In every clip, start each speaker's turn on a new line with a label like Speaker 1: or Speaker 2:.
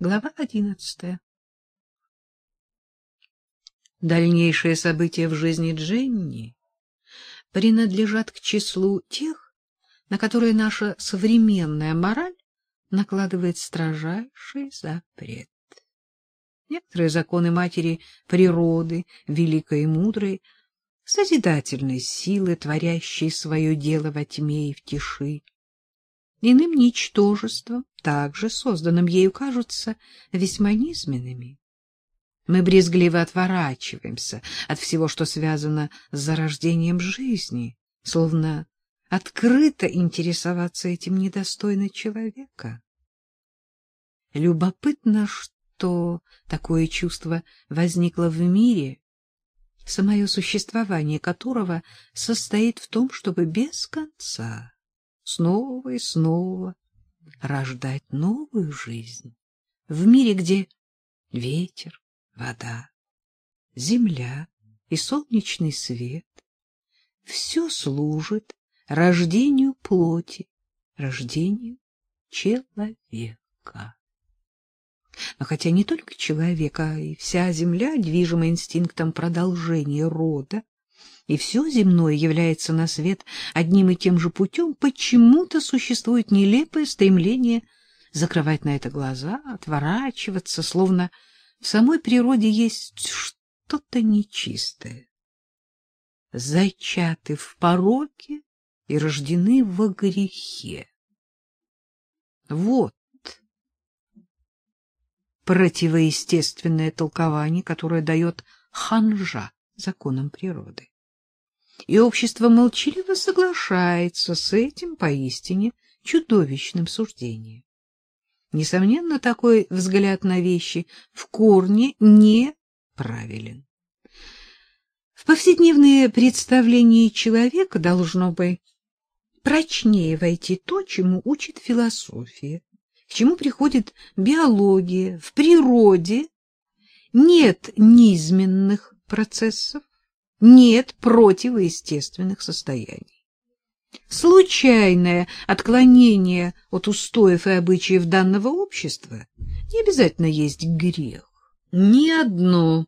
Speaker 1: Глава одиннадцатая. Дальнейшие события в жизни Дженни принадлежат к числу тех, на которые наша современная мораль накладывает строжайший запрет. Некоторые законы матери природы, великой и мудрой, созидательной силы, творящей свое дело во тьме и в тиши, иным ничтожеством, также созданным ею, кажутся весьма низменными. Мы брезгливо отворачиваемся от всего, что связано с зарождением жизни, словно открыто интересоваться этим недостойно человека. Любопытно, что такое чувство возникло в мире, самое существование которого состоит в том, чтобы без конца снова и снова рождать новую жизнь в мире, где ветер, вода, земля и солнечный свет все служит рождению плоти, рождению человека. Но хотя не только человек, а и вся земля движима инстинктом продолжения рода, и все земное является на свет одним и тем же путем, почему-то существует нелепое стремление закрывать на это глаза, отворачиваться, словно в самой природе есть что-то нечистое. Зачаты в пороке и рождены во грехе. Вот противоестественное толкование, которое дает ханжа законам природы и общество молчаливо соглашается с этим поистине чудовищным суждением. Несомненно, такой взгляд на вещи в корне неправилен. В повседневные представления человека должно бы прочнее войти то, чему учит философия, к чему приходит биология. В природе нет низменных процессов, нет противоестественных состояний. Случайное отклонение от устоев и обычаев данного общества не обязательно есть грех. Ни одно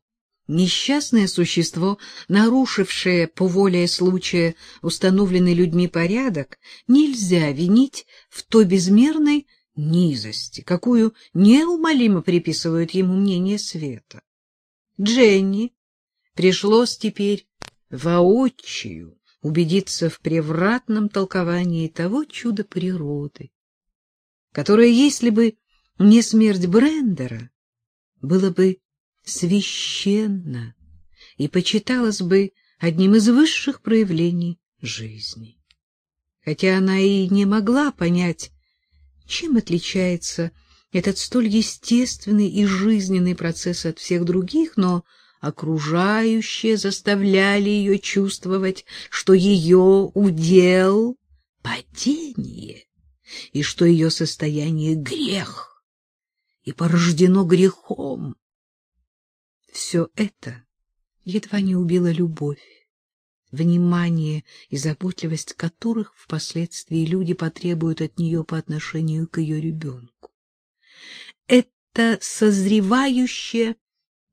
Speaker 1: несчастное существо, нарушившее по воле случая установленный людьми порядок, нельзя винить в той безмерной низости, какую неумолимо приписывают ему мнение света. Дженни Пришлось теперь воочию убедиться в превратном толковании того чуда природы, которое, если бы не смерть Брендера, было бы священно и почиталось бы одним из высших проявлений жизни. Хотя она и не могла понять, чем отличается этот столь естественный и жизненный процесс от всех других, но окружающие заставляли ее чувствовать, что ее удел — падение, и что ее состояние — грех, и порождено грехом. Все это едва не убило любовь, внимание и заботливость которых впоследствии люди потребуют от нее по отношению к ее ребенку. Это созревающее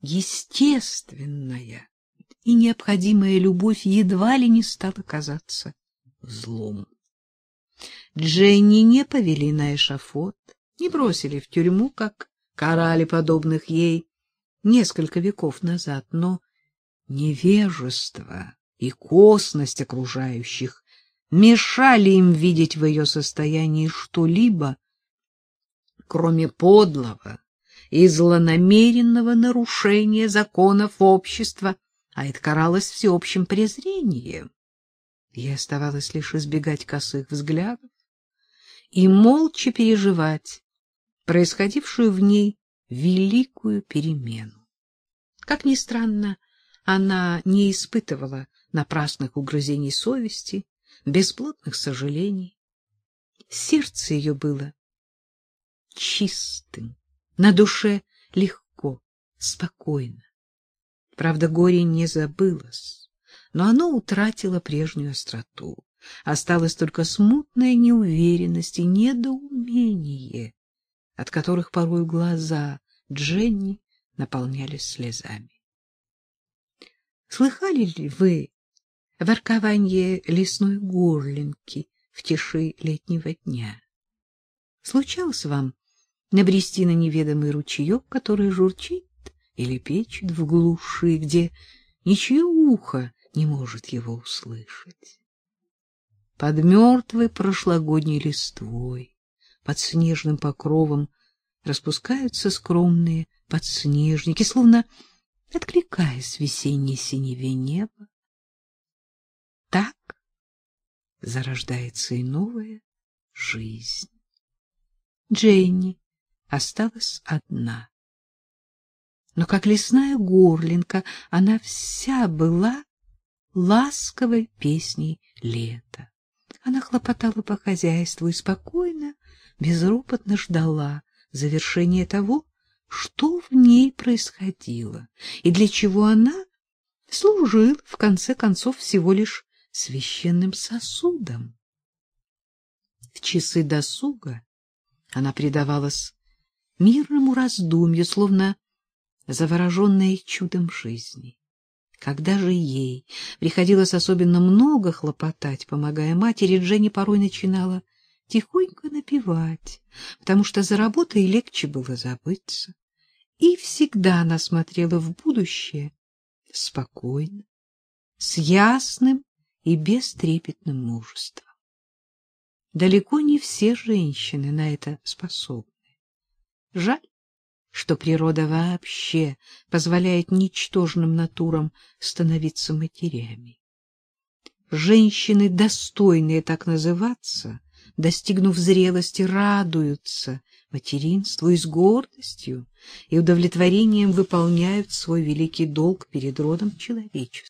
Speaker 1: естественная и необходимая любовь едва ли не стала казаться злом. Дженни не повели на эшафот, не бросили в тюрьму, как карали подобных ей несколько веков назад, но невежество и косность окружающих мешали им видеть в ее состоянии что-либо, кроме подлого и злонамеренного нарушения законов общества, а это каралось всеобщим презрением. Ей оставалось лишь избегать косых взглядов и молча переживать происходившую в ней великую перемену. Как ни странно, она не испытывала напрасных угрызений совести, бесплотных сожалений. Сердце ее было чистым, на душе легко, спокойно. Правда, горе не забылось, но оно утратило прежнюю остроту. Осталась только смутная неуверенность и недоумение от которых порой глаза Дженни наполнялись слезами. Слыхали ли вы воркование лесной горлинки в тиши летнего дня? Случалось вам набрести на неведомый ручеек, который журчит или печет в глуши, где ничье ухо не может его услышать? Под мертвой прошлогодней листвой, под снежным покровом распускаются скромные подснежники, словно откликаясь весенней синеве неба. Так зарождается и новая жизнь. Дженни осталась одна. Но как лесная горлинка, она вся была ласковой песней лета. Она хлопотала по хозяйству и спокойно, безропотно ждала завершения того, что в ней происходило и для чего она служила, в конце концов, всего лишь священным сосудом. В часы досуга она предавалась мирному раздумью, словно завороженная чудом жизни. Когда же ей приходилось особенно много хлопотать, помогая матери, Дженни порой начинала тихонько напевать, потому что за работой легче было забыться. И всегда она смотрела в будущее спокойно, с ясным и бестрепетным мужеством. Далеко не все женщины на это способны. Жаль, что природа вообще позволяет ничтожным натурам становиться матерями. Женщины, достойные так называться, достигнув зрелости, радуются материнству и с гордостью и удовлетворением выполняют свой великий долг перед родом человеческим.